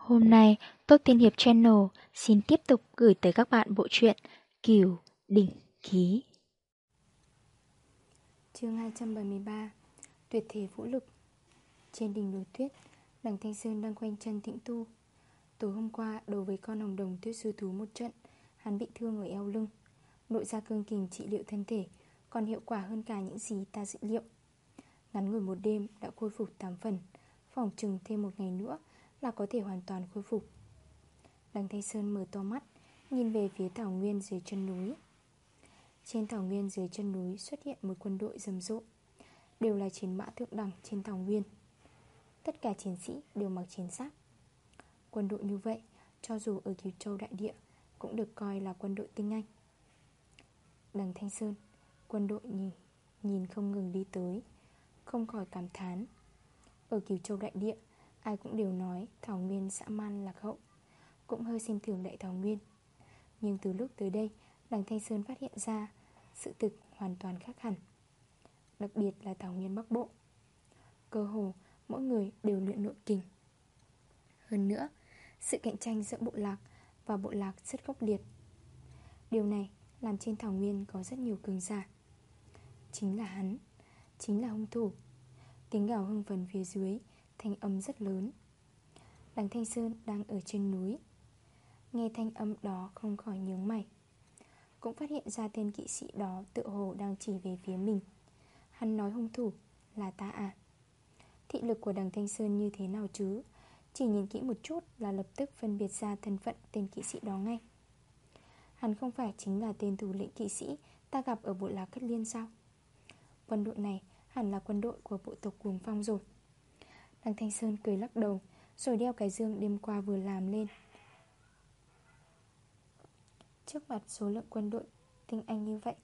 Hôm nay, Tốt Tiên Hiệp Channel xin tiếp tục gửi tới các bạn bộ truyện Kiều Đỉnh Ký. Chương 273 Tuyệt thể vũ lực Trên đỉnh núi tuyết, đằng Thanh Sơn đang quanh chân tĩnh tu. Tối hôm qua, đối với con hồng đồng tuyết sư thú một trận, hắn bị thương ở eo lưng. Nội ra cương kình trị liệu thân thể, còn hiệu quả hơn cả những gì ta dự liệu. Ngắn ngủi một đêm đã khôi phục 8 phần, phòng trừng thêm một ngày nữa là có thể hoàn toàn khôi phục. Đằng Thanh Sơn mở to mắt Nhìn về phía thảo nguyên dưới chân núi. Trên thảo nguyên dưới chân núi xuất hiện một quân đội rầm rộ Đều là chiến mã thượng đẳng trên thảo nguyên. Tất cả chiến sĩ đều mặc chiến giáp. Quân đội như vậy Cho dù ở Kiều Châu Đại Địa Cũng được coi là quân đội tinh anh. Đằng Thanh Sơn Quân đội nhìn, nhìn không ngừng đi tới Không khỏi cảm thán. Ở Kiều Châu Đại Địa Ai cũng đều nói Thảo Nguyên xã man lạc hậu. Cũng hơi xem thường đại Thảo Nguyên. Nhưng từ lúc tới đây, Đằng Thanh Sơn phát hiện ra Sự thực hoàn toàn khác hẳn. Đặc biệt là Thảo Nguyên Bắc Bộ. Cơ hồ mỗi người đều luyện nội kình. Hơn nữa, Sự cạnh tranh giữa bộ lạc Và bộ lạc rất khốc liệt. Điều này làm trên Thảo Nguyên có rất nhiều cường giả. Chính là hắn, Chính là hung thủ. Tiếng gào hưng phấn phía dưới Thanh âm rất lớn. Đằng Thanh Sơn đang ở trên núi. Nghe thanh âm đó không khỏi nhướng mày. Cũng phát hiện ra tên kỵ sĩ đó tự hồ đang chỉ về phía mình. Hắn nói hung thủ là ta à Thị lực của đằng Thanh Sơn như thế nào chứ? Chỉ nhìn kỹ một chút là lập tức phân biệt ra thân phận tên kỵ sĩ đó ngay. Hắn không phải chính là tên thủ lĩnh kỵ sĩ Ta gặp ở bộ lạc Cất Liên sao? Quân đội này hẳn là quân đội của bộ tộc Cuồng Phong rồi. Đằng Thanh Sơn cười lắc đầu, Rồi đeo cái dương đêm qua vừa làm lên. Trước mặt số lượng quân đội tinh anh như vậy,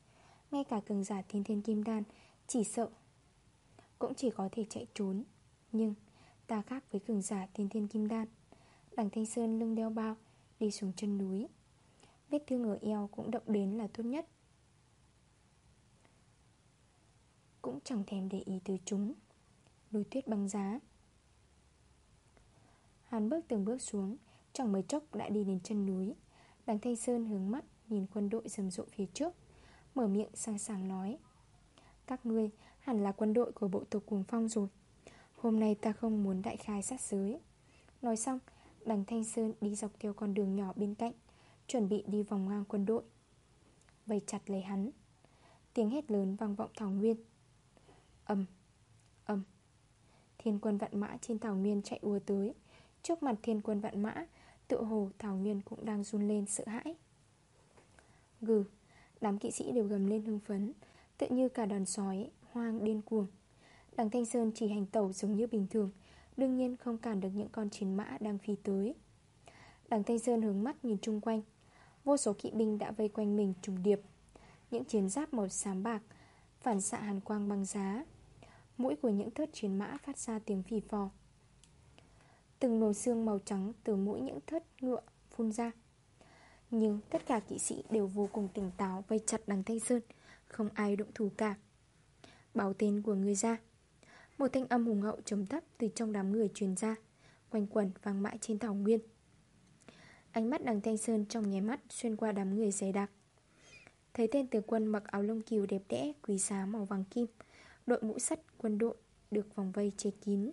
Ngay cả cường giả thiên thiên kim đan, Chỉ sợ Cũng chỉ có thể chạy trốn. Nhưng ta khác với cường giả thiên thiên kim đan. Đằng Thanh Sơn lưng đeo bao, Đi xuống chân núi. Vết thương ở eo cũng động đến là tốt nhất. Cũng chẳng thèm để ý tới chúng. Núi tuyết băng giá. Hắn bước từng bước xuống Chẳng mấy chốc đã đi đến chân núi. Đằng Thanh Sơn hướng mắt, Nhìn quân đội rầm rộ phía trước, Mở miệng sang sàng nói, Các ngươi, hẳn là quân đội của bộ tộc Cuồng Phong rồi. Hôm nay ta không muốn đại khai sát giới. Nói xong, Đằng Thanh Sơn đi dọc theo con đường nhỏ bên cạnh, Chuẩn bị đi vòng ngang quân đội. Vây chặt lấy hắn. Tiếng hét lớn vang vọng thảo nguyên. Âm Âm Thiên quân vạn mã trên thảo nguyên chạy ùa tới. Trước mặt thiên quân vạn mã Tự hồ Thảo Nguyên cũng đang run lên sợ hãi. Gừ, Đám kỵ sĩ đều gầm lên hưng phấn Tự như cả đàn sói, hoang, điên cuồng. Đằng Thanh Sơn chỉ hành tẩu giống như bình thường, Đương nhiên không cản được những con chiến mã đang phi tới. Đằng Thanh Sơn hướng mắt nhìn chung quanh, Vô số kỵ binh đã vây quanh mình trùng điệp. Những chiến giáp màu xám bạc, Phản xạ hàn quang băng giá. Mũi của những thớt chiến mã phát ra tiếng phì phò. Từng nồi xương màu trắng từ mũi những thất ngựa phun ra. Nhưng tất cả kỵ sĩ đều vô cùng tỉnh táo, Vây chặt đằng Thanh Sơn, Không ai động thủ cả. Báo tên của người ra. Một thanh âm hùng hậu trầm thấp từ trong đám người truyền ra, Quanh quẩn vang mãi trên thảo nguyên. Ánh mắt đằng Thanh Sơn trong nháy mắt Xuyên qua đám người dày đặc. Thấy tên tướng quân mặc áo lông kiều đẹp đẽ Quý giá màu vàng kim, Đội mũ sắt quân đội được vòng vây che kín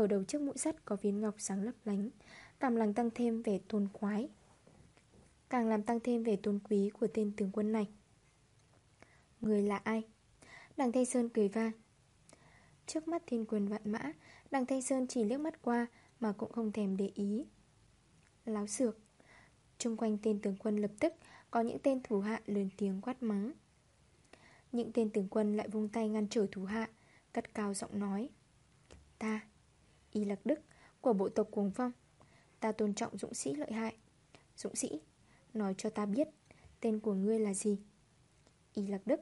ở đầu chiếc mũi sắt có viên ngọc sáng lấp lánh, Càng làm tăng thêm vẻ tôn quái Càng làm tăng thêm vẻ tôn quý của tên tướng quân này. Người là ai? Đằng Thanh Sơn cười vang. Trước mắt thiên quân vạn mã, Đằng Thanh Sơn chỉ liếc mắt qua Mà cũng không thèm để ý. Láo xược Trung quanh tên tướng quân lập tức Có những tên thủ hạ lớn tiếng quát mắng. Những tên tướng quân lại vung tay ngăn trở thủ hạ Cất cao giọng nói. Ta Y Lạc Đức của bộ tộc Cuồng Phong. Ta tôn trọng dũng sĩ lợi hại. Dũng sĩ, Nói cho ta biết Tên của ngươi là gì? Y Lạc Đức.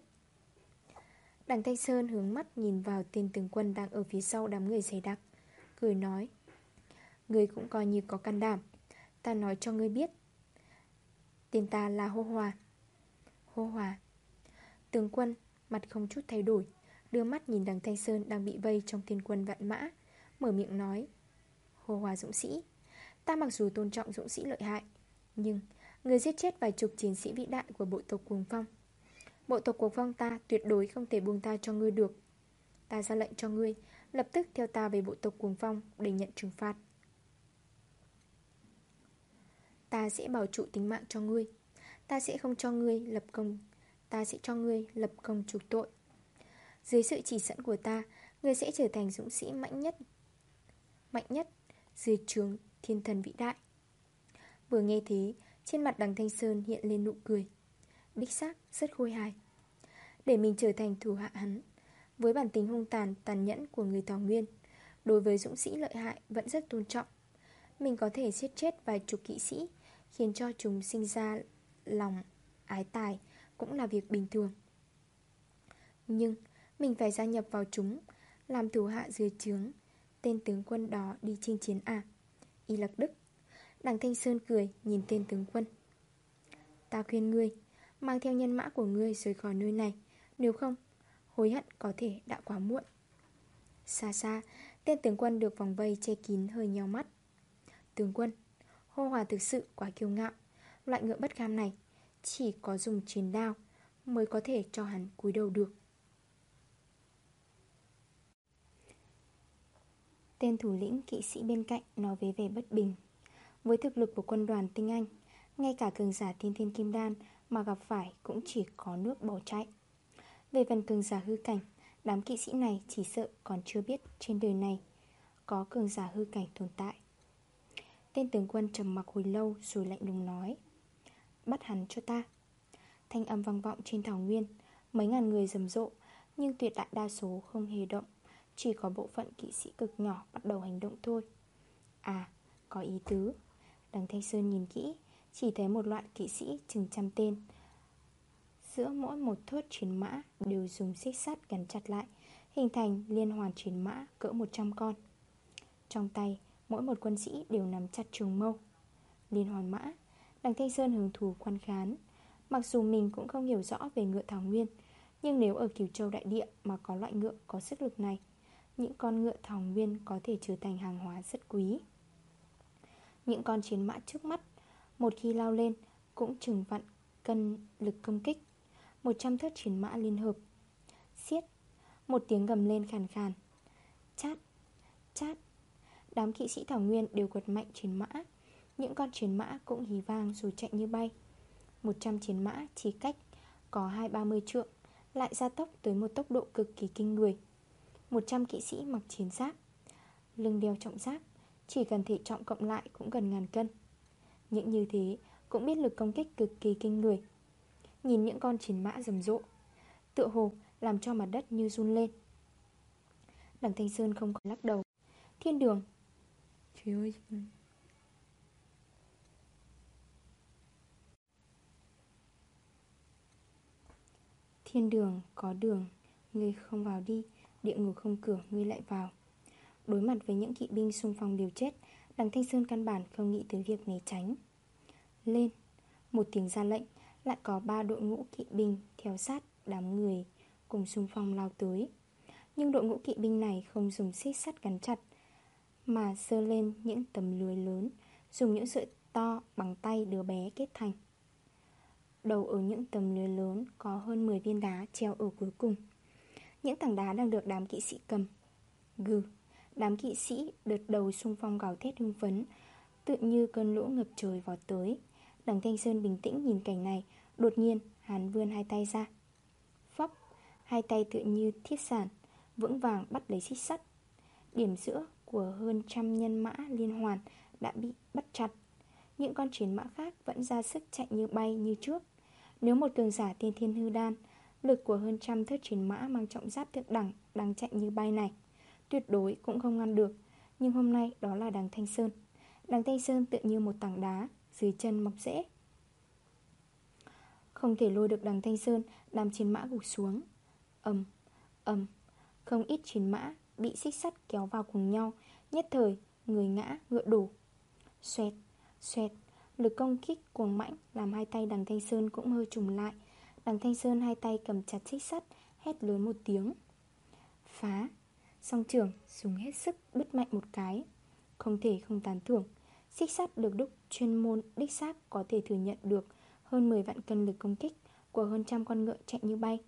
Đằng Thanh Sơn hướng mắt nhìn vào tên tướng quân đang ở phía sau đám người dày đặc, Cười nói, Ngươi cũng coi như có can đảm. Ta nói cho ngươi biết, Tên ta là Hô Hòa. Hô Hòa. Tướng quân, mặt không chút thay đổi, Đưa mắt nhìn đằng Thanh Sơn đang bị vây trong thiên quân vạn mã. Mở miệng nói Hồ Hòa Dũng Sĩ, Ta mặc dù tôn trọng dũng sĩ lợi hại, Nhưng người giết chết vài chục chiến sĩ vĩ đại của bộ tộc cuồng phong, Bộ tộc cuồng phong ta tuyệt đối không thể buông ta cho ngươi được. Ta ra lệnh cho ngươi Lập tức theo ta về bộ tộc cuồng phong Để nhận trừng phạt. Ta sẽ bảo trụ tính mạng cho ngươi, Ta sẽ không cho ngươi lập công, Ta sẽ cho ngươi lập công trục tội. Dưới sự chỉ dẫn của ta, Ngươi sẽ trở thành dũng sĩ mạnh nhất Mạnh nhất Dưới trường thiên thần vĩ đại. Vừa nghe thế, Trên mặt đằng Thanh Sơn hiện lên nụ cười. Đích xác rất khôi hài. Để mình trở thành thủ hạ hắn, Với bản tính hung tàn tàn nhẫn của người Thảo Nguyên, Đối với dũng sĩ lợi hại Vẫn rất tôn trọng. Mình có thể giết chết vài chục kỵ sĩ, Khiến cho chúng sinh ra lòng ái tài Cũng là việc bình thường. Nhưng Mình phải gia nhập vào chúng, Làm thủ hạ dưới trướng Tên tướng quân đó đi chinh chiến à? Y Lạc Đức. Đằng Thanh Sơn cười, nhìn tên tướng quân. Ta khuyên ngươi, Mang theo nhân mã của ngươi rời khỏi nơi này. Nếu không, Hối hận có thể đã quá muộn. Xa xa, Tên tướng quân được vòng vây che kín hơi nhau mắt. Tướng quân, Hô hòa thực sự quá kiêu ngạo. Loại ngựa bất kham này Chỉ có dùng chiến đao Mới có thể cho hắn cúi đầu được. Tên thủ lĩnh kỵ sĩ bên cạnh nói với vẻ bất bình. Với thực lực của quân đoàn tinh anh, Ngay cả cường giả Thiên thiên kim đan Mà gặp phải cũng chỉ có nước bỏ chạy. Về phần cường giả hư cảnh, Đám kỵ sĩ này chỉ sợ còn chưa biết Trên đời này Có cường giả hư cảnh tồn tại. Tên tướng quân trầm mặc hồi lâu Rồi lạnh lùng nói, Bắt hắn cho ta. Thanh âm vang vọng trên thảo nguyên, Mấy ngàn người rầm rộ, Nhưng tuyệt đại đa số không hề động chỉ có bộ phận kỵ sĩ cực nhỏ bắt đầu hành động thôi. À, có ý tứ. Đằng Thanh Sơn nhìn kỹ Chỉ thấy một loại kỵ sĩ chừng trăm tên. Giữa mỗi một thớt chiến mã Đều dùng xích sắt gắn chặt lại Hình thành liên hoàn chiến mã cỡ 100 con. Trong tay Mỗi một quân sĩ đều nắm chặt trường mâu. Liên hoàn mã Đằng Thanh Sơn hứng thú quan khán. Mặc dù mình cũng không hiểu rõ về ngựa thảo nguyên Nhưng nếu ở Kiều Châu Đại Địa Mà có loại ngựa có sức lực này những con ngựa thảo nguyên có thể trở thành hàng hóa rất quý. Những con chiến mã trước mắt, Một khi lao lên, Cũng chừng vặn cân lực công kích 100 thớt chiến mã liên hợp. Xiết, Một tiếng gầm lên khàn khàn. Chát Chát. Đám kỵ sĩ thảo nguyên đều quật mạnh chiến mã. Những con chiến mã cũng hí vang rồi chạy như bay. 100 chiến mã chỉ cách Có 2-30 trượng, Lại ra tốc tới một tốc độ cực kỳ kinh người. 100 kỵ sĩ mặc chiến giáp Lưng đeo trọng giáp Chỉ cần thể trọng cộng lại cũng gần ngàn cân. Những như thế Cũng biết lực công kích cực kỳ kinh người. Nhìn những con chiến mã rầm rộ Tựa hồ làm cho mặt đất như run lên. Đằng Thanh Sơn không còn lắc đầu. Thiên đường. Trời ơi. Thiên đường có đường Người không vào đi Địa ngục không cửa ngươi lại vào. Đối mặt với những kỵ binh xung phong điều chết, Đằng Thanh Sơn căn bản không nghĩ tới việc né tránh. Lên, Một tiếng ra lệnh, Lại có ba đội ngũ kỵ binh theo sát đám người Cùng xung phong lao tới. Nhưng đội ngũ kỵ binh này không dùng xích sắt gắn chặt, Mà sơ lên những tấm lưới lớn, Dùng những sợi to bằng tay đứa bé kết thành. Đầu ở những tấm lưới lớn có hơn 10 viên đá treo ở cuối cùng những tảng đá đang được đám kỵ sĩ cầm. Gừ. Đám kỵ sĩ đợt đầu xung phong gào thét hưng phấn Tự như cơn lũ ngập trời vọt tới. Đằng Thanh Sơn bình tĩnh nhìn cảnh này, Đột nhiên hắn vươn hai tay ra. Phóc Hai tay tự như thiết sản Vững vàng bắt lấy xích sắt. Điểm giữa của hơn trăm nhân mã liên hoàn Đã bị bắt chặt. Những con chiến mã khác vẫn ra sức chạy như bay như trước. Nếu một cường giả tiên thiên hư đan Lực của hơn trăm thất chiến mã mang trọng giáp thượng đẳng đang chạy như bay này. Tuyệt đối cũng không ngăn được Nhưng hôm nay đó là đằng Thanh Sơn. Đằng Thanh Sơn tự như một tảng đá Dưới chân mọc rễ. Không thể lôi được đằng Thanh Sơn Đám chiến mã gục xuống. Ẩm, Ẩm Không ít chiến mã bị xích sắt kéo vào cùng nhau Nhất thời, người ngã, ngựa đổ. Xoẹt, xoẹt Lực công kích cuồng mãnh Làm hai tay đằng Thanh Sơn cũng hơi trùng lại. Đằng Thanh Sơn hai tay cầm chặt xích sắt Hét lớn một tiếng. Phá. Song trưởng dùng hết sức bứt mạnh một cái. Không thể không tán thưởng. Xích sắt được đúc chuyên môn đích xác có thể thừa nhận được hơn 10 vạn cân lực công kích của hơn trăm con ngựa chạy như bay.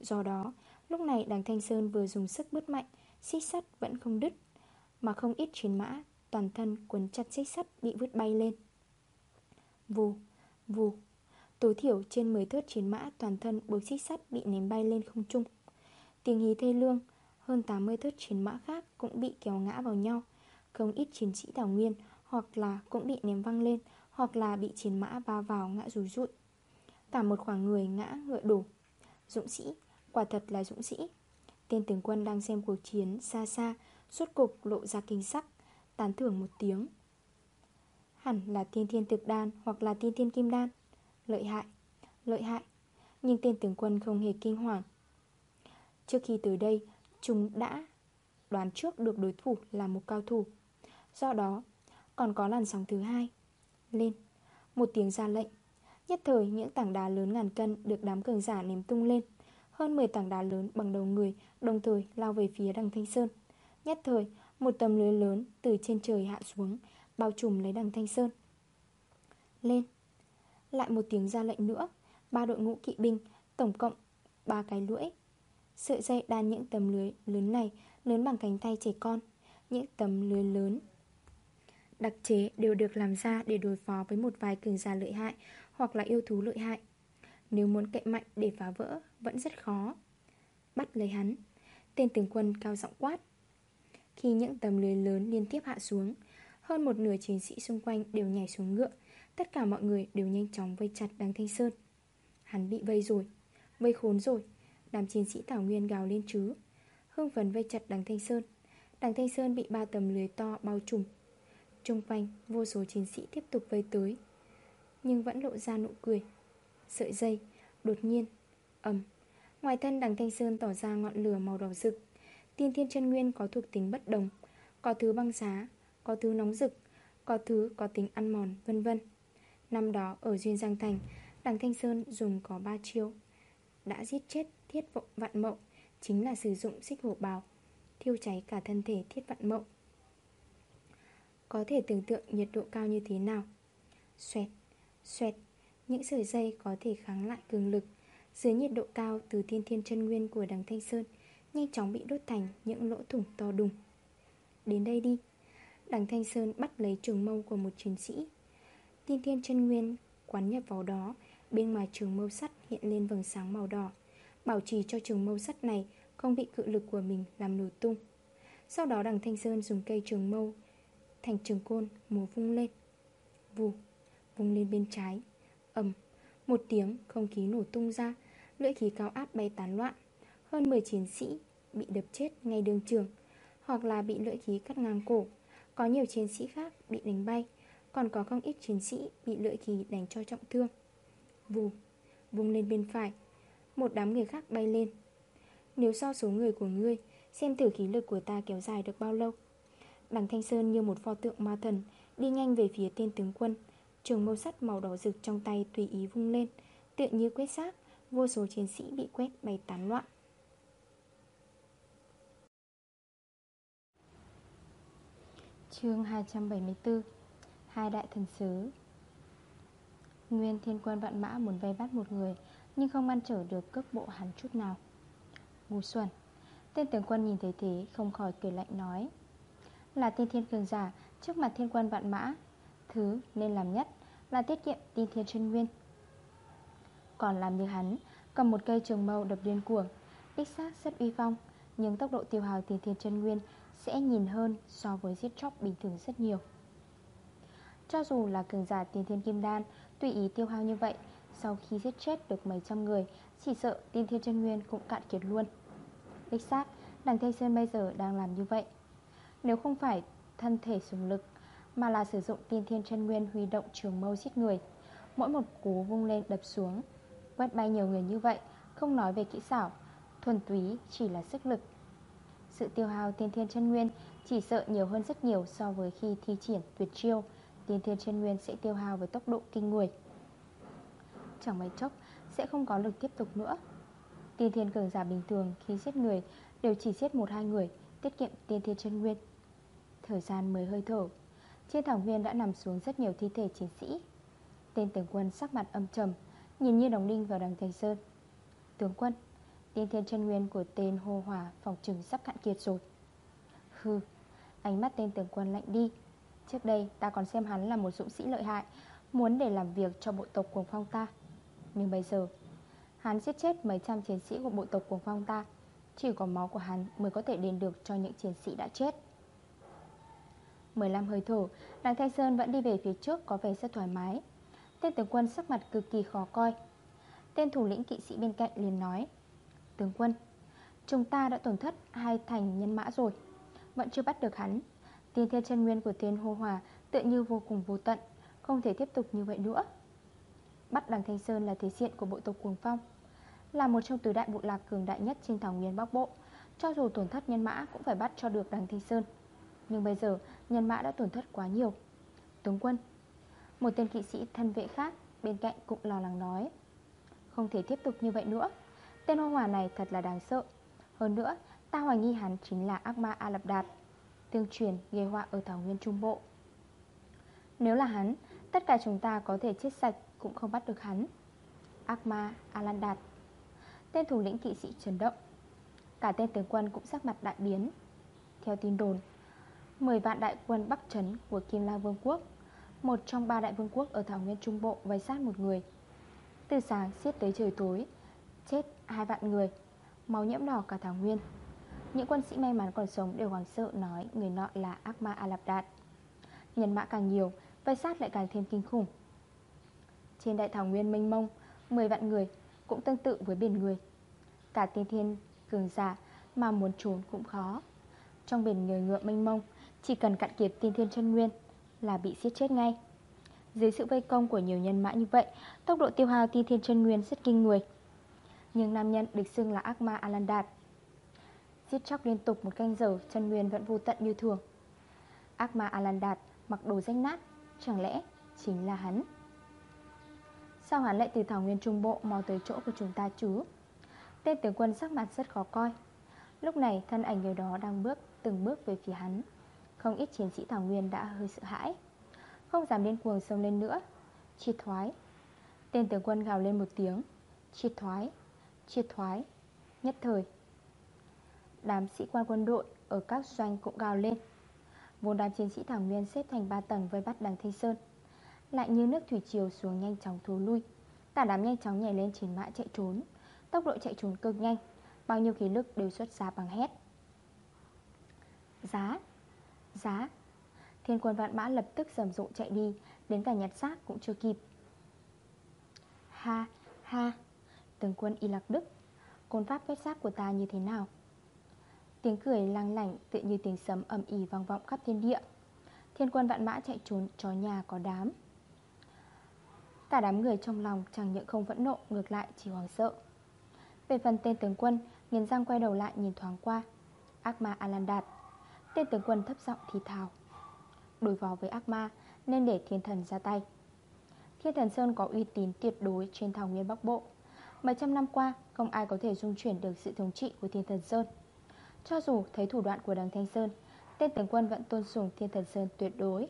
Do đó, lúc này đằng Thanh Sơn vừa dùng sức bứt mạnh, xích sắt vẫn không đứt, mà không ít chiến mã, toàn thân quấn chặt xích sắt bị vứt bay lên. Vù, vù, tối thiểu trên 10 thớt chiến mã toàn thân buộc xích sắt bị ném bay lên không trung. Tiếng hí thê lương, hơn 80 thớt chiến mã khác cũng bị kéo ngã vào nhau. Không ít chiến sĩ đảo nguyên hoặc là cũng bị ném văng lên Hoặc là bị chiến mã va vào ngã rúi rụi. Cả một khoảng người ngã ngựa đổ. Dũng sĩ, quả thật là dũng sĩ. Tên tướng quân đang xem cuộc chiến xa xa Suốt cục lộ ra kinh sắc Tán thưởng một tiếng. Hẳn là tiên thiên thực đan Hoặc là tiên thiên kim đan. Lợi hại, lợi hại. Nhưng tên tướng quân không hề kinh hoàng. Trước khi tới đây Chúng đã đoán trước được đối thủ là một cao thủ. Do đó còn có làn sóng thứ hai. Lên Một tiếng ra lệnh. Nhất thời những tảng đá lớn ngàn cân Được đám cường giả ném tung lên. Hơn 10 tảng đá lớn bằng đầu người Đồng thời lao về phía đằng Thanh Sơn. Nhất thời một tầm lưới lớn Từ trên trời hạ xuống Bao trùm lấy đằng Thanh Sơn. Lên lại một tiếng ra lệnh nữa Ba đội ngũ kỵ binh Tổng cộng ba cái lưỡi Sợi dây đan những tấm lưới lớn này Lớn bằng cánh tay trẻ con Những tấm lưới lớn Đặc chế đều được làm ra để đối phó với một vài cường giả lợi hại hoặc là yêu thú lợi hại. Nếu muốn cậy mạnh để phá vỡ vẫn rất khó. Bắt lấy hắn, tên tướng quân cao giọng quát. Khi những tấm lưới lớn liên tiếp hạ xuống, hơn một nửa chiến sĩ xung quanh đều nhảy xuống ngựa, tất cả mọi người đều nhanh chóng vây chặt đằng Thanh Sơn. Hắn bị vây rồi, vây khốn rồi, đám chiến sĩ Thảo Nguyên gào lên chứ. Hương phấn vây chặt đằng Thanh Sơn. Đằng Thanh Sơn bị ba tầm lưới to bao trùm. Trung quanh vô số chiến sĩ tiếp tục vây tới. Nhưng vẫn lộ ra nụ cười. Sợi dây Đột nhiên ầm. Ngoài thân đằng Thanh Sơn tỏ ra ngọn lửa màu đỏ rực. Tiên thiên chân nguyên có thuộc tính bất đồng. Có thứ băng giá Có thứ nóng rực Có thứ có tính ăn mòn vân vân. Năm đó ở Duyên Giang Thành Đằng Thanh Sơn dùng có 3 chiêu. Đã giết chết thiết vạn mộng Chính là sử dụng xích hổ bào Thiêu cháy cả thân thể thiết vạn mộng. Có thể tưởng tượng nhiệt độ cao như thế nào? Xoẹt, xoẹt Những sợi dây có thể kháng lại cường lực. Dưới nhiệt độ cao từ thiên thiên chân nguyên của đằng Thanh Sơn Nhanh chóng bị đốt thành những lỗ thủng to đùng. Đến đây đi. Đằng Thanh Sơn bắt lấy trường mâu của một chiến sĩ. Tiên thiên chân nguyên, quán nhập vào đó. Bên ngoài trường mâu sắt hiện lên vầng sáng màu đỏ. Bảo trì cho trường mâu sắt này Không bị cự lực của mình làm nổ tung. Sau đó đằng Thanh Sơn dùng cây trường mâu Thành trường côn múa vung lên. Vù, Vung lên bên trái. Ầm, Một tiếng không khí nổ tung ra, Lưỡi khí cao áp bay tán loạn. Hơn 10 chiến sĩ bị đập chết ngay đường trường, Hoặc là bị lưỡi khí cắt ngang cổ. Có nhiều chiến sĩ khác bị đánh bay. Còn có không ít chiến sĩ bị lưỡi khí đánh cho trọng thương. Vù, Vung lên bên phải, Một đám người khác bay lên. Nếu so số người của ngươi, Xem thử khí lực của ta kéo dài được bao lâu. Đằng Thanh Sơn như một pho tượng ma thần, Đi nhanh về phía tên tướng quân. Trường mâu sắt màu đỏ rực trong tay tùy ý vung lên, Tựa như quét xác, Vô số chiến sĩ bị quét bay tán loạn. Chương 274 Hai đại thần sứ. Nguyên thiên quân vạn mã muốn vây bắt một người, Nhưng không ngăn trở được cước bộ hắn chút nào. Ngu xuẩn. Tên tướng quân nhìn thấy thế, không khỏi cười lạnh nói, là tiên thiên cường giả, Trước mặt thiên quân vạn mã, Thứ nên làm nhất là tiết kiệm tiên thiên chân nguyên. Còn làm như hắn, Cầm một cây trường mâu đập điên cuồng, Đích xác rất uy phong, Nhưng tốc độ tiêu hào tiên thiên chân nguyên Sẽ nhìn hơn so với giết chóc bình thường rất nhiều. Cho dù là cường giả tiên thiên kim đan, Tùy ý tiêu hao như vậy, Sau khi giết chết được mấy trăm người, Chỉ sợ tiên thiên chân nguyên cũng cạn kiệt luôn. Đích xác, Đằng Thanh Sơn bây giờ đang làm như vậy. Nếu không phải thân thể dùng lực, Mà là sử dụng tiên thiên chân nguyên huy động trường mâu giết người, Mỗi một cú vung lên đập xuống, Quét bay nhiều người như vậy, Không nói về kỹ xảo, Thuần túy chỉ là sức lực. Sự tiêu hao tiên thiên chân nguyên Chỉ sợ nhiều hơn rất nhiều so với khi thi triển tuyệt chiêu. Tiên thiên chân nguyên sẽ tiêu hao với tốc độ kinh người. Chẳng mấy chốc, Sẽ không có lực tiếp tục nữa. Tiên thiên cường giả bình thường khi giết người Đều chỉ giết một hai người, Tiết kiệm tiên thiên chân nguyên. Thời gian mới hơi thở Trên thảo nguyên đã nằm xuống rất nhiều thi thể chiến sĩ. Tên tướng quân sắc mặt âm trầm, Nhìn như đồng đinh vào đằng Thành Sơn. Tướng quân, Tiên thiên chân nguyên của tên hô hòa Phòng trừng sắp cạn kiệt rồi. Hừ, Ánh mắt tên tướng quân lạnh đi. Trước đây, ta còn xem hắn là một dũng sĩ lợi hại, Muốn để làm việc cho bộ tộc cuồng phong ta. Nhưng bây giờ, Hắn giết chết mấy trăm chiến sĩ của bộ tộc cuồng phong ta. Chỉ có máu của hắn mới có thể đền được cho những chiến sĩ đã chết. 15 hơi thở, Đằng Thanh Sơn vẫn đi về phía trước có vẻ rất thoải mái. Tên tướng quân sắc mặt cực kỳ khó coi. Tên thủ lĩnh kỵ sĩ bên cạnh liền nói, Tướng quân, Chúng ta đã tổn thất hai thành nhân mã rồi, Vẫn chưa bắt được hắn. Tiên theo chân nguyên của tiên hô hòa Tự như vô cùng vô tận, Không thể tiếp tục như vậy nữa. Bắt đằng Thanh Sơn là thế diện của bộ tộc Cuồng Phong, Là một trong tứ đại bộ lạc cường đại nhất trên thảo nguyên Bắc Bộ. Cho dù tổn thất nhân mã cũng phải bắt cho được đằng Thanh Sơn. Nhưng bây giờ, nhân mã đã tổn thất quá nhiều. Tướng quân, Một tên kỵ sĩ thân vệ khác Bên cạnh cũng lo lắng nói, Không thể tiếp tục như vậy nữa. Tên hoa hỏa này thật là đáng sợ. Hơn nữa, ta hoài nghi hắn chính là ác ma A Lạp Đạt. Tương truyền gây họa ở thảo nguyên Trung Bộ. Nếu là hắn, Tất cả chúng ta có thể chết sạch Cũng không bắt được hắn. Ác ma Alan Đạt Tên thủ lĩnh kỵ sĩ chấn động. Cả tên tướng quân cũng sắc mặt đại biến. Theo tin đồn 10 vạn đại quân Bắc Trấn của Kim La Vương quốc, Một trong ba đại vương quốc ở Thảo Nguyên Trung Bộ vây sát một người. Từ sáng xiết tới trời tối, Chết hai vạn người, Máu nhiễm đỏ cả Thảo Nguyên. Những quân sĩ may mắn còn sống đều hoảng sợ nói Người nọ là ác ma A Nhân mã càng nhiều, Vây sát lại càng thêm kinh khủng. Trên đại Thảo Nguyên mênh mông 10 vạn người cũng tương tự với biển người. Cả tiên thiên, cường giả Mà muốn trốn cũng khó. Trong biển người ngựa mênh mông, chỉ cần cạn kiệt tiên thiên chân nguyên Là bị giết chết ngay. Dưới sự vây công của nhiều nhân mã như vậy, Tốc độ tiêu hao tiên thiên chân nguyên rất kinh người. Nhưng nam nhân được xưng là ác ma Alandad Giết chóc liên tục một canh giờ Chân nguyên vẫn vô tận như thường. Ác ma Alandad mặc đồ rách nát, Chẳng lẽ chính là hắn? Sao hắn lại từ thảo nguyên trung bộ Mò tới chỗ của chúng ta chứ? Tên tướng quân sắc mặt rất khó coi. Lúc này, thân ảnh người đó đang bước Từng bước về phía hắn. Không ít chiến sĩ Thảo Nguyên đã hơi sợ hãi. Không dám điên cuồng sông lên nữa. Triệt thoái. Tên tướng quân gào lên một tiếng. Triệt thoái. Triệt thoái. Nhất thời Đám sĩ quan quân đội ở các doanh cũng gào lên. Vốn đám chiến sĩ Thảo Nguyên xếp thành 3 tầng vây bắt đằng Thanh Sơn, Lại như nước thủy triều xuống nhanh chóng thú lui. Cả đám nhanh chóng nhảy lên trên mã chạy trốn, Tốc độ chạy trốn cực nhanh, Bao nhiêu khí lực đều xuất ra bằng hét. Giá Giá, Thiên quân vạn mã lập tức rầm rộ chạy đi, Đến cả nhặt xác cũng chưa kịp. Ha ha Tướng quân y lạc đức, Côn pháp quét xác của ta như thế nào? Tiếng cười lang lảnh, tựa như tiếng sấm ầm ỉ vang vọng khắp thiên địa. Thiên quân vạn mã chạy trốn, Chó nhà có đám. Cả đám người trong lòng chẳng những không vẫn nộ, Ngược lại chỉ hoàng sợ. Về phần tên tướng quân, Nghiến răng quay đầu lại nhìn thoáng qua. Ác ma Alandat Tên tướng quân thấp giọng thì thào. Đối phó với ác ma, Nên để thiên thần ra tay. Thiên thần Sơn có uy tín tuyệt đối trên thảo nguyên Bắc Bộ. Mấy trăm năm qua, Không ai có thể dung chuyển được sự thống trị của thiên thần Sơn. Cho dù thấy thủ đoạn của đằng Thanh Sơn, Tên tướng quân vẫn tôn sùng thiên thần Sơn tuyệt đối.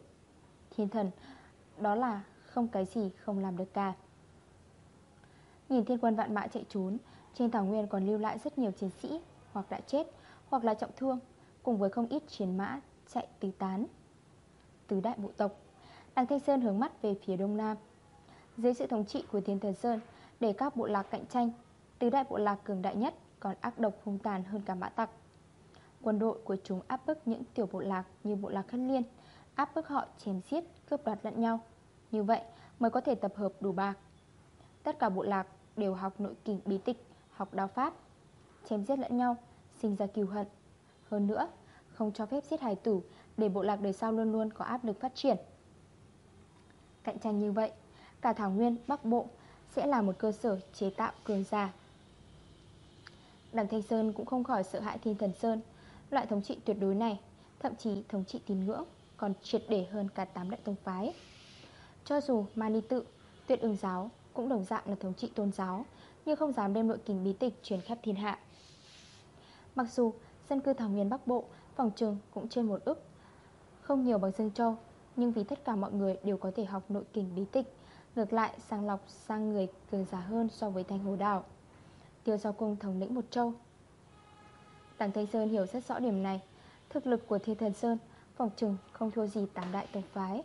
Thiên thần, Đó là không cái gì không làm được cả. Nhìn thiên quân vạn mã chạy trốn, Trên thảo nguyên còn lưu lại rất nhiều chiến sĩ, Hoặc đã chết, Hoặc là trọng thương, Cùng với không ít chiến mã chạy tứ tán. Tứ đại bộ tộc, Đằng Thanh Sơn hướng mắt về phía đông nam. Dưới sự thống trị của Thiên Thần Sơn, Để các bộ lạc cạnh tranh, Tứ đại bộ lạc cường đại nhất Còn ác độc hung tàn hơn cả mã tặc. Quân đội của chúng áp bức những tiểu bộ lạc Như bộ lạc Khất Liên Áp bức họ chém giết, cướp đoạt lẫn nhau. Như vậy mới có thể tập hợp đủ bạc Tất cả bộ lạc đều học nội kình bí tịch Học đao pháp Chém giết lẫn nhau Sinh ra kiều hận. Hơn nữa Không cho phép giết hài tử Để bộ lạc đời sau luôn luôn có áp lực phát triển. Cạnh tranh như vậy Cả Thảo Nguyên, Bắc Bộ Sẽ là một cơ sở chế tạo cường giả. Đằng Thanh Sơn cũng không khỏi sợ hãi Thiên Thần Sơn. Loại thống trị tuyệt đối này, Thậm chí thống trị tín ngưỡng, Còn triệt để hơn cả tám đại tông phái. Cho dù Mani tự Tuyệt ứng giáo cũng đồng dạng là thống trị tôn giáo, Nhưng không dám đem nội kình bí tịch truyền khắp thiên hạ. Mặc dù Dân cư thảo nguyên Bắc Bộ, Phòng trường cũng trên một ức, Không nhiều bằng Dương Châu, Nhưng vì tất cả mọi người đều có thể học nội kình bí tịch, Ngược lại sang lọc sang người cường giả hơn so với thanh hồ đảo. Tiêu giao cung thống lĩnh một châu Đằng Thanh Sơn hiểu rất rõ điểm này. Thực lực của Thiên Thần Sơn, Phòng trừng không thua gì tám đại tông phái.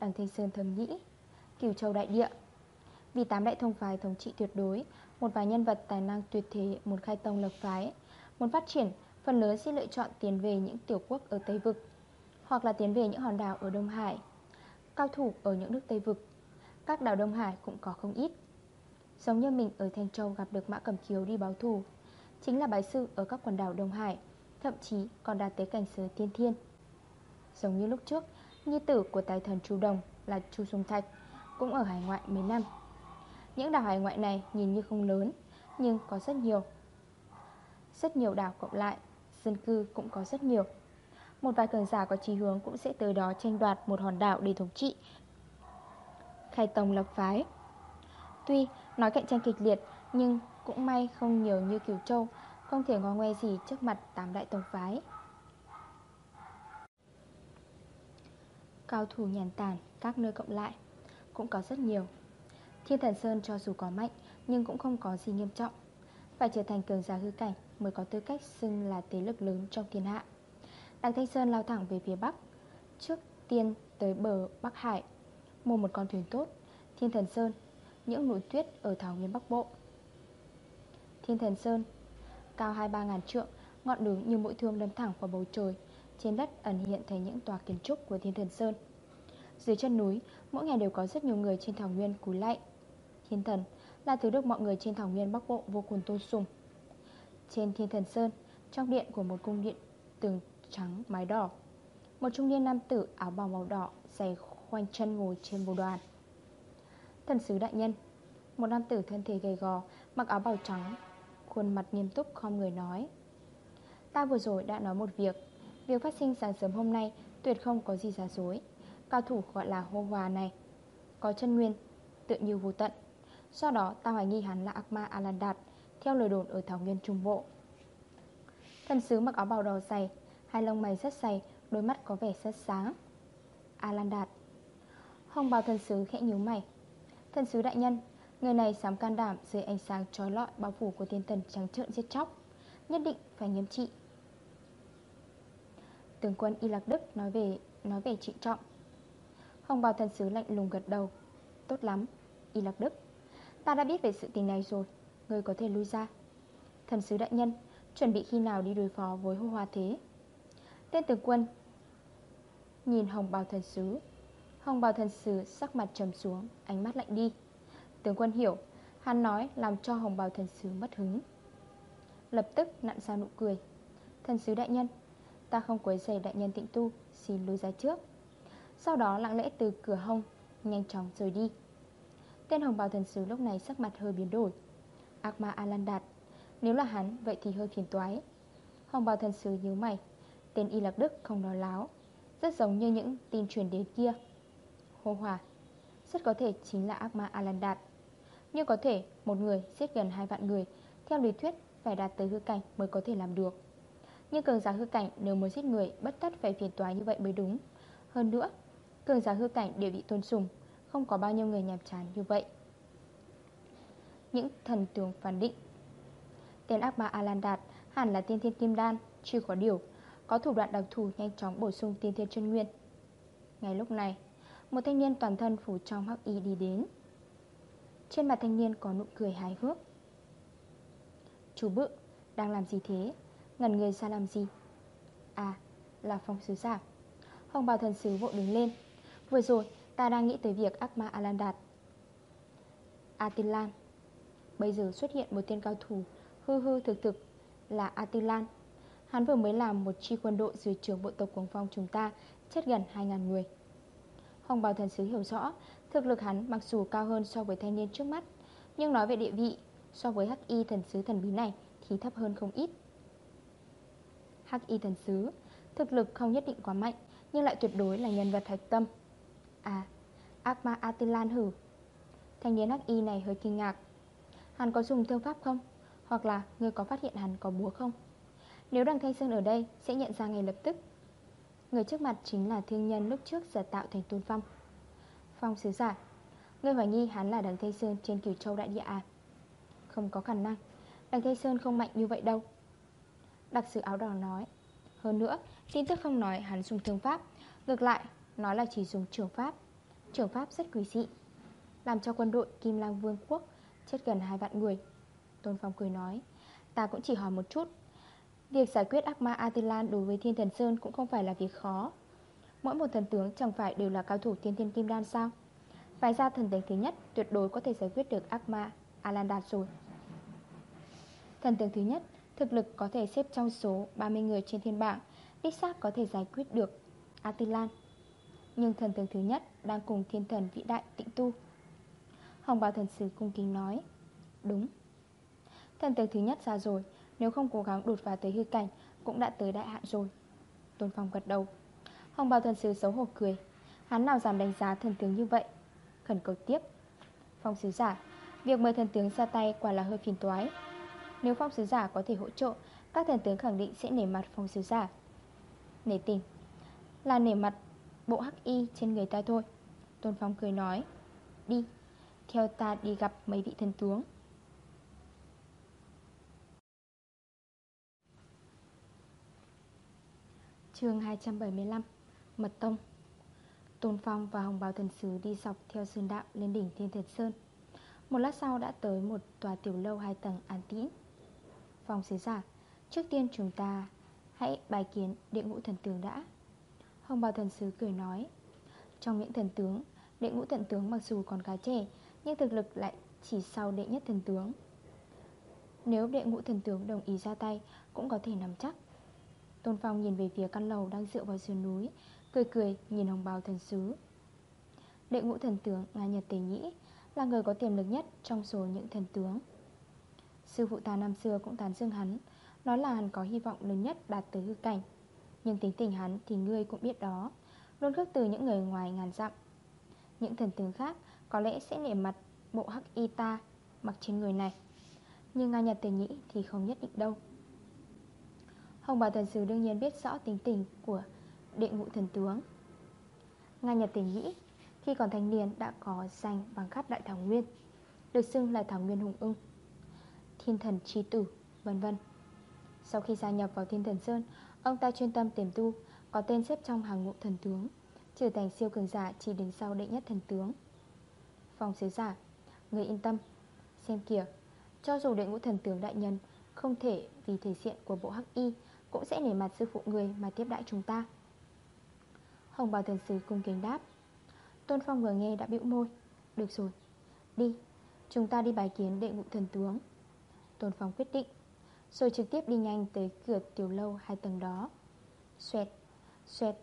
Đằng Thanh Sơn thầm nghĩ, Cửu châu đại địa. Vì tám đại thông phái thống trị tuyệt đối, Một vài nhân vật tài năng tuyệt thế Muốn khai tông lập phái, Muốn phát triển, Phần lớn sẽ lựa chọn tiến về những tiểu quốc ở Tây Vực, Hoặc là tiến về những hòn đảo ở Đông Hải. Cao thủ ở những nước Tây Vực, Các đảo Đông Hải cũng có không ít. Giống như mình ở Thanh Châu gặp được Mã Cẩm Kiều đi báo thù Chính là bái sư ở các quần đảo Đông Hải, Thậm chí còn đạt tới cảnh giới tiên thiên. Giống như lúc trước, Nhi tử của tài thần Chu Đồng là Chu Dung Thạch, Cũng ở hải ngoại mấy năm. Những đảo hải ngoại này nhìn như không lớn, Nhưng có rất nhiều. Rất nhiều đảo cộng lại, Dân cư cũng có rất nhiều. Một vài cường giả có chí hướng cũng sẽ tới đó tranh đoạt một hòn đảo để thống trị. Khai tông lập phái. Tuy nói cạnh tranh kịch liệt, Nhưng cũng may không nhiều như Kiều Châu, Không thể ngó ngoe gì trước mặt tám đại tông phái. Cao thủ nhàn tản, các nơi cộng lại, Cũng có rất nhiều. Thiên thần Sơn cho dù có mạnh, Nhưng cũng không có gì nghiêm trọng. Phải trở thành cường giả hư cảnh Mới có tư cách xưng là thế lực lớn trong thiên hạ. Đằng Thanh Sơn lao thẳng về phía Bắc. Trước tiên tới bờ Bắc Hải, Mua một con thuyền tốt, Thiên thần Sơn, Những núi tuyết ở Thảo Nguyên Bắc Bộ. Thiên thần Sơn. Cao 2-3 ngàn trượng, Ngọn đường như mũi thương đâm thẳng vào bầu trời, Trên đất ẩn hiện thấy những tòa kiến trúc của Thiên thần Sơn. Dưới chân núi, Mỗi ngày đều có rất nhiều người trên thảo nguyên cúi lạy. Thiên thần là thứ được mọi người trên thảo nguyên Bắc Bộ vô cùng tôn sùng. Trên Thiên thần Sơn, Trong điện của một cung điện tường trắng mái đỏ, Một trung niên nam tử áo bào màu đỏ Giày khoanh chân ngồi trên bồ đoàn. Thần sứ đại nhân, Một nam tử thân thể gầy gò, Mặc áo bào trắng Khuôn mặt nghiêm túc không người nói. Ta vừa rồi đã nói một việc Việc phát sinh sáng sớm hôm nay Tuyệt không có gì giả dối. Cao thủ gọi là hô hòa này, Có chân nguyên tự như vô tận. Do đó, ta hoài nghi hắn là ác ma Alandat Theo lời đồn ở Thảo Nguyên Trung Bộ. Thần sứ mặc áo bào đỏ dày, Hai lông mày rất dày, Đôi mắt có vẻ rất sáng. Alandat. Hồng bào thần sứ khẽ nhíu mày. Thần sứ đại nhân Người này dám can đảm dưới ánh sáng trói lọi bao phủ của tiên thần trắng trợn giết chóc Nhất định phải nghiêm trị. Tướng quân Y Lạc Đức nói về nói về trịnh trọng. Hồng bào thần sứ lạnh lùng gật đầu. Tốt lắm, Y Lạc Đức. Ta đã biết về sự tình này rồi Người có thể lui ra. Thần sứ đại nhân Chuẩn bị khi nào đi đối phó với hô hoa thế? Tên tướng quân. Nhìn hồng bào thần sứ Hồng bào thần sứ sắc mặt trầm xuống Ánh mắt lạnh đi. Tướng quân hiểu, Hắn nói làm cho hồng bào thần sứ mất hứng. Lập tức nặn ra nụ cười. Thần sứ đại nhân, Ta không quấy rầy đại nhân tịnh tu, Xin lui ra trước. Sau đó lặng lẽ từ cửa hông, Nhanh chóng rời đi. Tên hồng bào thần sứ lúc này sắc mặt hơi biến đổi. Ác ma alan đạt Nếu là hắn, vậy thì hơi phiền toái. Hồng bào thần sứ nhíu mày, Tên Y Lạc Đức không nói láo, Rất giống như những tin truyền đến kia. Hô hòa, Rất có thể chính là ác ma alan đạt nhưng có thể một người giết gần hai vạn người, Theo lý thuyết phải đạt tới hư cảnh mới có thể làm được. Nhưng cường giả hư cảnh nếu muốn giết người, Bất tất phải phiền toái như vậy mới đúng. Hơn nữa, Cường giả hư cảnh đều bị tôn sùng, Không có bao nhiêu người nhàm chán như vậy. Những thần tướng phản định, Tên ác ma Đạt Hẳn là tiên thiên kim đan, Chưa có điều, Có thủ đoạn đặc thù nhanh chóng bổ sung tiên thiên chân nguyên. Ngay lúc này, Một thanh niên toàn thân phủ trong hắc y đi đến. Trên mặt thanh niên có nụ cười hài hước. Chú bự, Đang làm gì thế? Ngần người ra làm gì? À là phong sứ giả. Hồng bào thần sứ vội đứng lên. Vừa rồi, ta đang nghĩ tới việc ác ma Alandat. Atilan. Bây giờ xuất hiện một tên cao thủ, Hư hư thực thực, là Atilan. Hắn vừa mới làm một chi quân đội dưới trường bộ tộc Quảng Phong chúng ta, Chết gần 2.000 người. Hồng bào thần sứ hiểu rõ Thực lực hắn mặc dù cao hơn so với thanh niên trước mắt, Nhưng nói về địa vị, So với hắc y thần sứ thần bí này Thì thấp hơn không ít. Hắc y thần sứ, Thực lực không nhất định quá mạnh, Nhưng lại tuyệt đối là nhân vật hạch tâm. À Ác ma Atilan hử? Thanh niên hắc y này hơi kinh ngạc. Hắn có dùng thương pháp không? Hoặc là người có phát hiện hắn có búa không? Nếu đằng Thanh Sơn ở đây, Sẽ nhận ra ngay lập tức. Người trước mặt chính là thương nhân lúc trước giả tạo thành Tôn Phong. Phong sứ giả. Người hoài nghi hắn là đằng Tây Sơn trên cửu châu đại địa à? Không có khả năng. Đằng Tây Sơn không mạnh như vậy đâu. Đặc sự áo đỏ nói. Hơn nữa, tin tức không nói hắn dùng thương pháp. Ngược lại, nói là chỉ dùng trường pháp. Trường pháp rất quý dị. Làm cho quân đội Kim Lang Vương quốc Chết gần hai vạn người. Tôn Phong cười nói. Ta cũng chỉ hỏi một chút. Việc giải quyết ác ma Atilan đối với Thiên Thần Sơn cũng không phải là việc khó. Mỗi một thần tướng chẳng phải đều là cao thủ thiên thiên kim đan sao? Phải ra thần tướng thứ nhất tuyệt đối có thể giải quyết được ác ma Alandan rồi. Thần tướng thứ nhất, Thực lực có thể xếp trong số 30 người trên thiên bảng, Đích xác có thể giải quyết được atilan. Nhưng thần tướng thứ nhất đang cùng thiên thần vĩ đại tịnh tu. Hồng bào thần sứ cung kính nói, Đúng. Thần tướng thứ nhất ra rồi, Nếu không cố gắng đột phá tới hư cảnh Cũng đã tới đại hạn rồi. Tôn Phong gật đầu. Hồng bào thần sứ xấu hổ cười. Hắn nào dám đánh giá thần tướng như vậy? Khẩn cầu tiếp. Phong sứ giả, Việc mời thần tướng ra tay quả là hơi phiền toái. Nếu phong sứ giả có thể hỗ trợ, Các thần tướng khẳng định sẽ nể mặt phong sứ giả. Nể tình. Là nể mặt bộ hắc y trên người ta thôi. Tôn Phong cười nói, Đi, Theo ta đi gặp mấy vị thần tướng. Chương 275 Mật Tông. Tôn Phong và Hồng Bào Thần Sứ đi dọc theo sơn đạo lên đỉnh Thiên Thần Sơn. Một lát sau đã tới một tòa tiểu lâu hai tầng an tĩnh. Phong sứ giả, Trước tiên chúng ta hãy bài kiến địa ngũ thần tướng đã. Hồng Bào Thần Sứ cười nói, Trong những thần tướng, Đệ ngũ thần tướng mặc dù còn khá trẻ, Nhưng thực lực lại chỉ sau đệ nhất thần tướng. Nếu đệ ngũ thần tướng đồng ý ra tay, Cũng có thể nắm chắc. Tôn Phong nhìn về phía căn lầu đang dựa vào sườn núi Cười cười nhìn hồng bào thần sứ. Đệ ngũ thần tướng Nga Nhật Tề Nhĩ, Là người có tiềm lực nhất trong số những thần tướng. Sư phụ ta năm xưa cũng tán dương hắn, Nói là hắn có hy vọng lớn nhất đạt tới hư cảnh. Nhưng tính tình hắn thì ngươi cũng biết đó, Luôn khước từ những người ngoài ngàn dặm. Những thần tướng khác có lẽ sẽ nể mặt bộ hắc y ta mặc trên người này, Nhưng Nga Nhật Tề Nhĩ thì không nhất định đâu. Hồng Bảo Thần Sứ đương nhiên biết rõ tính tình của đệ ngũ thần tướng. Nga Nhật Tỉnh Nhĩ Khi còn thanh niên đã có danh bằng khắp Đại Thảo Nguyên, Được xưng là Thảo Nguyên Hùng ưng, Thiên thần tri tử, vân vân. Sau khi gia nhập vào Thiên thần Sơn, Ông ta chuyên tâm tiềm tu, Có tên xếp trong hàng ngũ thần tướng, Trở thành siêu cường giả chỉ đứng sau đệ nhất thần tướng. Phòng sứ giả, Người yên tâm, Xem kìa, Cho dù đệ ngũ thần tướng đại nhân Không thể vì thể diện của bộ hắc y cũng sẽ nể mặt sư phụ người mà tiếp đãi chúng ta. Hồng bào thần sứ cung kính đáp. Tôn Phong vừa nghe đã bĩu môi. Được rồi, đi. Chúng ta đi bài kiến đệ ngũ thần tướng. Tôn Phong quyết định Rồi trực tiếp đi nhanh tới cửa tiểu lâu hai tầng đó. Xoẹt, xoẹt.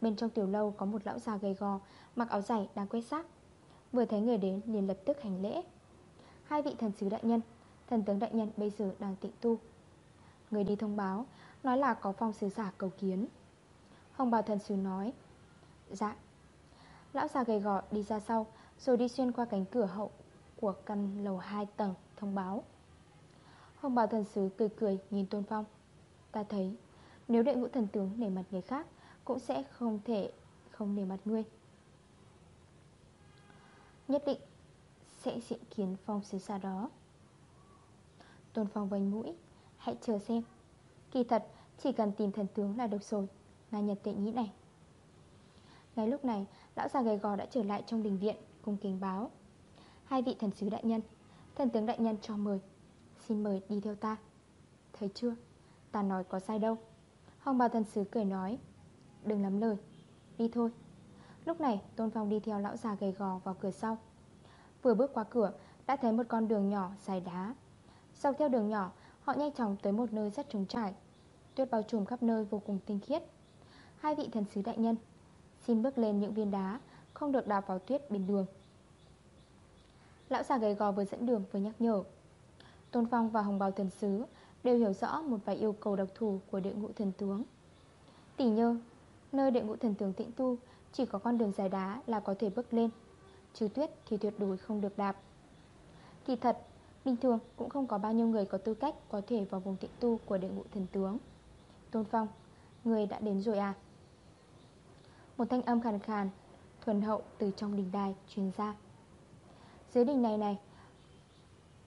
Bên trong tiểu lâu có một lão già gầy gò Mặc áo dày đang quét xác. Vừa thấy người đến liền lập tức hành lễ. Hai vị thần sứ đại nhân Thần tướng đại nhân bây giờ đang tịnh tu. Người đi thông báo Nói là có phong sứ giả cầu kiến. Hồng bào thần sứ nói. Dạ. Lão già gầy gò đi ra sau, Rồi đi xuyên qua cánh cửa hậu Của căn lầu 2 tầng thông báo. Hồng bào thần sứ cười cười nhìn Tôn Phong. Ta thấy, Nếu đệ ngũ thần tướng nể mặt người khác, Cũng sẽ không thể không nể mặt ngươi. Nhất định Sẽ diện kiến phong sứ giả đó. Tôn Phong vành mũi, Hãy chờ xem. Kỳ thật, chỉ cần tìm thần tướng là được rồi. Nga Nhật tệ nghĩ này. Ngay lúc này, Lão già gầy gò đã trở lại trong đình viện, Cung kính báo. Hai vị thần sứ đại nhân, Thần tướng đại nhân cho mời. Xin mời đi theo ta. Thấy chưa? Ta nói có sai đâu. Hồng bào thần sứ cười nói, Đừng lắm lời. Đi thôi. Lúc này, Tôn Phong đi theo lão già gầy gò vào cửa sau. Vừa bước qua cửa, Đã thấy một con đường nhỏ dài đá. Dọc theo đường nhỏ, Họ nhanh chóng tới một nơi rất trống trải. Tuyết bao trùm khắp nơi vô cùng tinh khiết. Hai vị thần sứ đại nhân. Xin bước lên những viên đá, Không được đạp vào tuyết bên đường. Lão già gầy gò vừa dẫn đường vừa nhắc nhở. Tôn Phong và Hồng Bào Thần Sứ Đều hiểu rõ một vài yêu cầu đặc thù Của địa ngũ thần tướng. Tỷ nhơ Nơi địa ngũ thần tướng tĩnh tu Chỉ có con đường dài đá là có thể bước lên Trừ tuyết thì tuyệt đối không được đạp. Kỳ thật, Bình thường cũng không có bao nhiêu người có tư cách Có thể vào vùng tịnh tu của địa ngũ thần tướng. Tôn Phong, Người đã đến rồi à? Một thanh âm khàn khàn, Thuần hậu từ trong đình đài truyền ra. Dưới đình này này,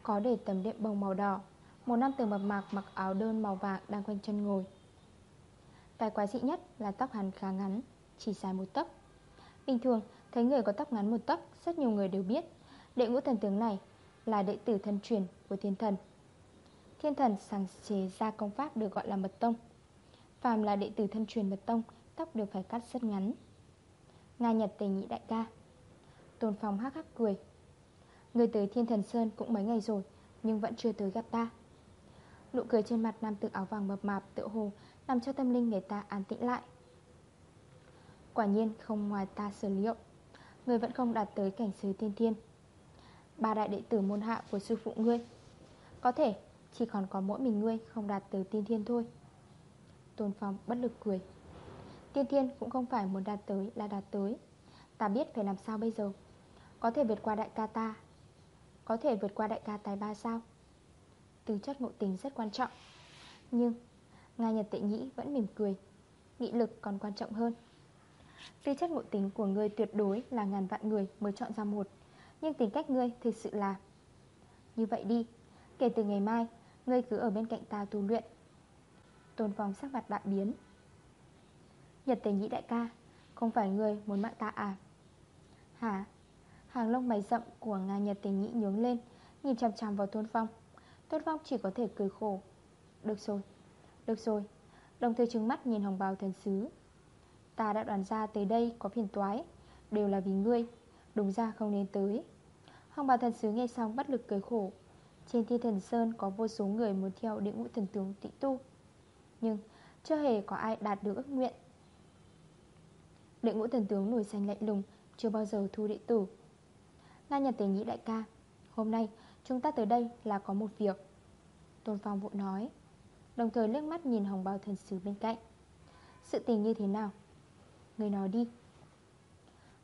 Có để tấm đệm bông màu đỏ, Một nam tử mập mạc mặc áo đơn màu vàng Đang quanh chân ngồi. Cái quái dị nhất là tóc hắn khá ngắn, Chỉ dài một tấc. Bình thường, thấy người có tóc ngắn một tấc, Rất nhiều người đều biết, Đệ ngũ thần tướng này là đệ tử thân truyền của thiên thần. Thiên thần sáng chế ra công pháp được gọi là mật tông. Phàm là đệ tử thân truyền mật tông Tóc đều phải cắt rất ngắn. Ngài Nhật tề nhị đại ca. Tôn Phong hắc hắc cười. Người tới Thiên Thần Sơn cũng mấy ngày rồi, Nhưng vẫn chưa tới gặp ta. Nụ cười trên mặt nam tử áo vàng mập mạp tựa hồ Làm cho tâm linh người ta an tĩnh lại. Quả nhiên không ngoài ta sở liệu, Người vẫn không đạt tới cảnh giới tiên thiên. Ba đại đệ tử môn hạ của sư phụ ngươi, Có thể chỉ còn có mỗi mình ngươi không đạt tới tiên thiên thôi. Tôn Phong bất lực cười. Tiên thiên cũng không phải muốn đạt tới là đạt tới. Ta biết phải làm sao bây giờ? Có thể vượt qua đại ca ta. Có thể vượt qua đại ca tài ba sao? Tư chất ngộ tình rất quan trọng. Nhưng, Nga Nhật Tệ Nhĩ vẫn mỉm cười. Nghị lực còn quan trọng hơn. Tư chất ngộ tính của ngươi tuyệt đối là ngàn vạn người mới chọn ra một. Nhưng tính cách ngươi thực sự là Như vậy đi. Kể từ ngày mai, Ngươi cứ ở bên cạnh ta tu luyện. Tôn Phong sắc mặt đại biến. Nhật Tề Nhĩ đại ca Không phải người muốn mạng ta à? Hả? Hàng lông mày rậm của Nga Nhật Tề Nhĩ nhướng lên Nhìn chằm chằm vào Tôn Phong. Tôn Phong chỉ có thể cười khổ. Được rồi, được rồi. Đồng thời trừng mắt nhìn hồng bào thần sứ. Ta đã đoán ra tới đây có phiền toái Đều là vì ngươi. Đúng ra không nên tới. Hồng bào thần sứ nghe xong bất lực cười khổ. Trên Thiên thần sơn có vô số người muốn theo địa ngũ thần tướng tị tu. Nhưng chưa hề có ai đạt được ước nguyện. Đội ngũ thần tướng nổi xanh lạnh lùng, Chưa bao giờ thu đệ tử. Nga Nhật Tế nghĩ đại ca, Hôm nay chúng ta tới đây là có một việc. Tôn Phong vụ nói, Đồng thời liếc mắt nhìn hồng bào thần sứ bên cạnh. Sự tình như thế nào? Người nói đi.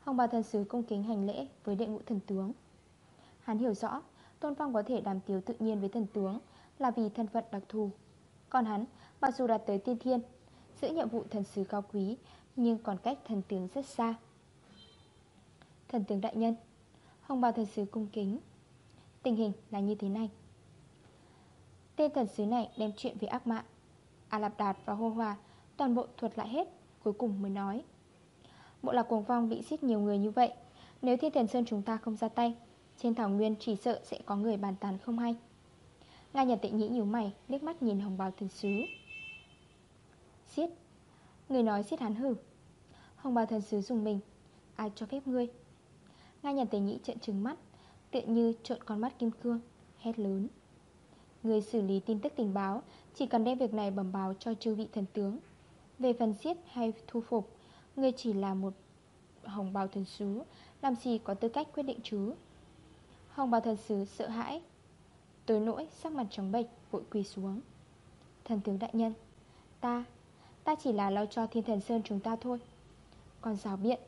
Hồng bào thần sứ cung kính hành lễ với đệ ngũ thần tướng. Hắn hiểu rõ, Tôn Phong có thể đàm tiếu tự nhiên với thần tướng Là vì thân phận đặc thù. Còn hắn, mặc dù đạt tới tiên thiên, Giữ nhiệm vụ thần sứ cao quý nhưng còn cách thần tướng rất xa. Thần tướng đại nhân, Hồng bào thần sứ cung kính, Tình hình là như thế này. Tên thần sứ này đem chuyện về ác mạng A Lạp Đạt và Hô Hòa Toàn bộ thuật lại hết, Cuối cùng mới nói. Bộ lạc cuồng phong bị giết nhiều người như vậy, Nếu thiên thần sơn chúng ta không ra tay, Trên thảo nguyên chỉ sợ sẽ có người bàn tán không hay. Nga nhà tịnh nhĩ nhíu mày, liếc mắt nhìn hồng bào thần sứ. Giết, Người nói giết hắn hử? Hồng bào thần sứ dùng mình. Ai cho phép ngươi? Nga nhà tế nhĩ trợn trừng mắt Tựa như trộn con mắt kim cương Hét lớn. Người xử lý tin tức tình báo Chỉ cần đem việc này bẩm báo cho chư vị thần tướng. Về phần giết hay thu phục Người chỉ là một hồng bào thần sứ Làm gì có tư cách quyết định chứ? Hồng bào thần sứ sợ hãi Tối nỗi sắc mặt trắng bệch Vội quỳ xuống. Thần tướng đại nhân Ta, ta chỉ là lo cho thiên thần sơn chúng ta thôi. Còn rào biện.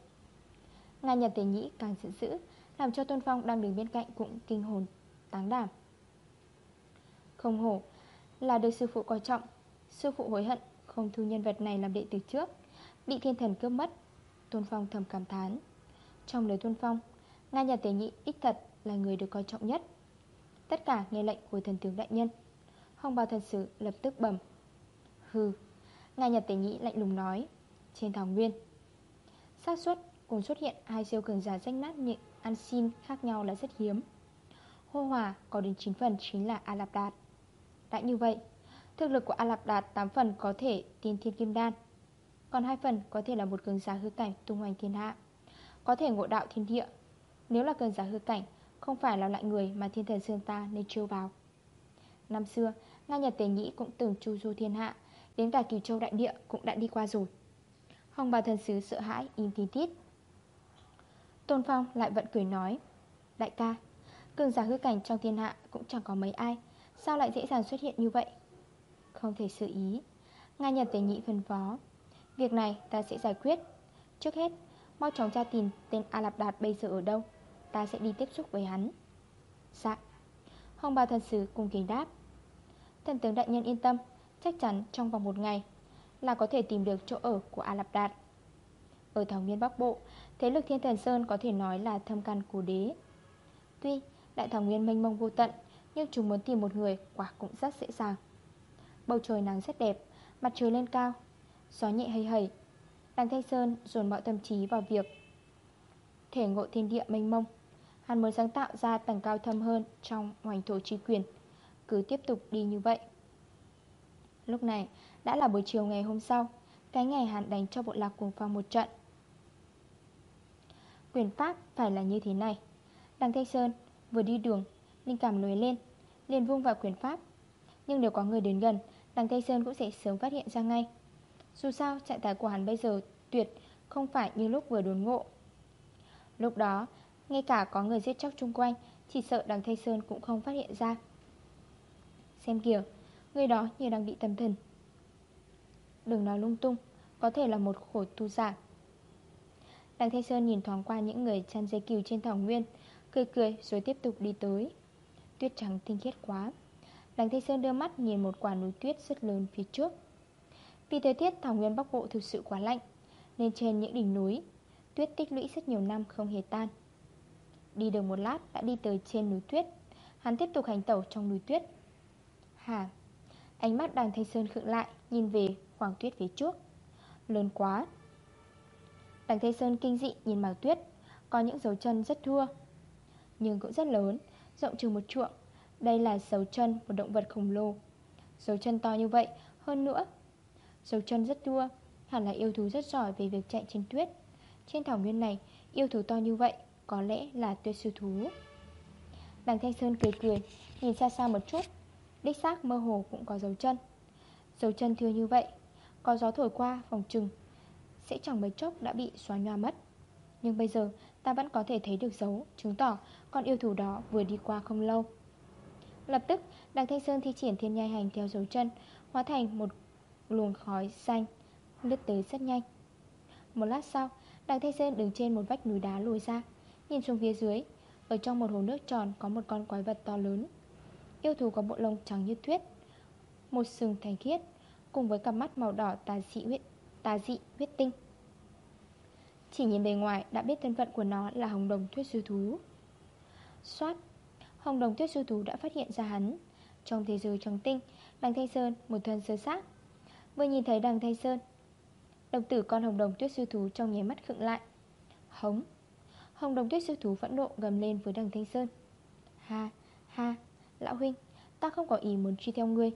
Ngài Nhật Tế Nhĩ càng giận dữ, Làm cho Tôn Phong đang đứng bên cạnh cũng kinh hồn, Táng đảm. Không hổ là được sư phụ coi trọng, Sư phụ hối hận không thu nhân vật này làm đệ từ trước, Bị thiên thần cướp mất. Tôn Phong thầm cảm thán. Trong lời Tôn Phong ngài Nhật Tế Nhĩ ít thật là người được coi trọng nhất. Tất cả nghe lệnh của thần tướng đại nhân, Hồng bào thần sử lập tức bẩm. Hừ ngài Nhật Tế Nhĩ lạnh lùng nói, Trên thảo nguyên xác suất cùng xuất hiện hai siêu cường giả danh nát nhịn ăn xin khác nhau là rất hiếm. Hô hòa có đến 9 phần chính là A Lạp Đạt Đã như vậy, Thực lực của A Lạp Đạt 8 phần có thể tiên thiên kim đan, Còn 2 phần có thể là một cường giả hư cảnh tung hoành thiên hạ. Có thể ngộ đạo thiên địa, Nếu là cường giả hư cảnh, Không phải là loại người mà thiên thần xương ta nên trêu vào. Năm xưa, Nga Nhật Tế Nhĩ cũng từng chu du thiên hạ, Đến cả Kỳ Châu Đại Địa cũng đã đi qua rồi. Hồng bào thần sứ sợ hãi, im tin tít Tôn Phong lại vẫn cười nói, Đại ca, Cường giả hư cảnh trong thiên hạ cũng chẳng có mấy ai, Sao lại dễ dàng xuất hiện như vậy? Không thể xử ý, Nga Nhật Tế nhị phân phó, Việc này ta sẽ giải quyết. Trước hết, Mau chóng tra tìm tên A Lạp Đạt bây giờ ở đâu, Ta sẽ đi tiếp xúc với hắn. Dạ. Hồng bào thần sứ cùng kính đáp, Thần tướng đại nhân yên tâm, Chắc chắn trong vòng một ngày là có thể tìm được chỗ ở của A Lạp Đạt. Ở thảo nguyên Bắc Bộ, Thế lực thiên thần Sơn có thể nói là thâm căn cố đế. Tuy, đại thảo nguyên mênh mông vô tận, Nhưng chúng muốn tìm một người quả cũng rất dễ dàng. Bầu trời nắng rất đẹp, Mặt trời lên cao, Gió nhẹ hay hầy, Đằng Thanh Sơn dồn mọi tâm trí vào việc Thể ngộ thiên địa mênh mông. Hắn muốn sáng tạo ra tầng cao thâm hơn Trong hoành thổ trí quyền, Cứ tiếp tục đi như vậy. Lúc này đã là buổi chiều ngày hôm sau, Cái ngày hắn đánh cho bộ lạc cuồng phong một trận. Quyền pháp phải là như thế này. Đằng Thanh Sơn vừa đi đường, Linh cảm nổi lên, liền vung vào quyền pháp. Nhưng nếu có người đến gần, Đằng Thanh Sơn cũng sẽ sớm phát hiện ra ngay. Dù sao, trạng thái của hắn bây giờ tuyệt Không phải như lúc vừa đốn ngộ. Lúc đó, Ngay cả có người giết chóc chung quanh, Chỉ sợ đằng Thanh Sơn cũng không phát hiện ra. Xem kìa, Người đó như đang bị tâm thần. Đừng nói lung tung, Có thể là một khổ tu giả. Đằng Thanh Sơn nhìn thoáng qua những người chăn dây cừu trên thảo nguyên, Cười cười rồi tiếp tục đi tới. Tuyết trắng tinh khiết quá. Đằng Thanh Sơn đưa mắt nhìn một quả núi tuyết rất lớn phía trước. Vì thời tiết thảo nguyên Bắc Bộ thực sự quá lạnh, Nên trên những đỉnh núi, Tuyết tích lũy rất nhiều năm không hề tan. Đi được một lát đã đi tới trên núi tuyết, Hắn tiếp tục hành tẩu trong núi tuyết. Hà, Ánh mắt đằng Thanh Sơn khựng lại. Nhìn về khoảng tuyết phía trước. Lớn quá. Đằng Thanh Sơn kinh dị nhìn màu tuyết, Có những dấu chân rất thua, Nhưng cũng rất lớn, Rộng chừng một chuộng Đây là dấu chân một động vật khổng lồ. Dấu chân to như vậy, Hơn nữa, Dấu chân rất thua, Hẳn là yêu thú rất giỏi về việc chạy trên tuyết. Trên thảo nguyên này, Yêu thú to như vậy, Có lẽ là tuyết sư thú. Đằng Thanh Sơn cười cười, Nhìn xa xa một chút, Đích xác mơ hồ cũng có dấu chân. Dấu chân thưa như vậy. Có gió thổi qua phòng trừng, Sẽ chẳng mấy chốc đã bị xóa nhòa mất. Nhưng bây giờ, ta vẫn có thể thấy được dấu, Chứng tỏ con yêu thú đó vừa đi qua không lâu. Lập tức, Đằng Thanh Sơn thi triển thiên nhai hành theo dấu chân, Hóa thành một luồng khói xanh, Lướt tới rất nhanh. Một lát sau, Đằng Thanh Sơn đứng trên một vách núi đá lùi ra, Nhìn xuống phía dưới. Ở trong một hồ nước tròn có một con quái vật to lớn. Yêu thú có bộ lông trắng như tuyết, Một sừng thành khiết. Cùng với cặp mắt màu đỏ tà dị huyết, tà dị huyết tinh. Chỉ nhìn bề ngoài đã biết thân phận của nó là hồng đồng tuyết sư thú. Xoát Hồng đồng tuyết sư thú đã phát hiện ra hắn. Trong thế giới trắng tinh Đằng Thanh Sơn một thân sơ sát Vừa nhìn thấy đằng Thanh Sơn Đồng tử con hồng đồng tuyết sư thú trong nháy mắt khựng lại. Hống Hồng đồng tuyết sư thú phẫn nộ gầm lên với đằng Thanh Sơn. Ha ha Lão huynh Ta không có ý muốn truy theo ngươi.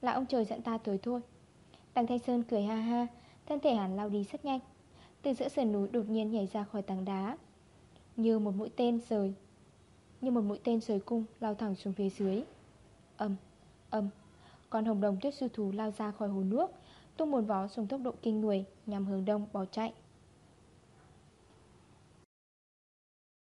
Là ông trời dẫn ta tới thôi. Đằng Thanh Sơn cười ha ha Thân thể hắn lao đi rất nhanh. Từ giữa sườn núi đột nhiên nhảy ra khỏi tảng đá Như một mũi tên rời Như một mũi tên rời cung Lao thẳng xuống phía dưới. Âm, âm Con hồng đồng tuyết sư thú lao ra khỏi hồ nước Tung một vó xuống tốc độ kinh người Nhằm hướng đông bỏ chạy.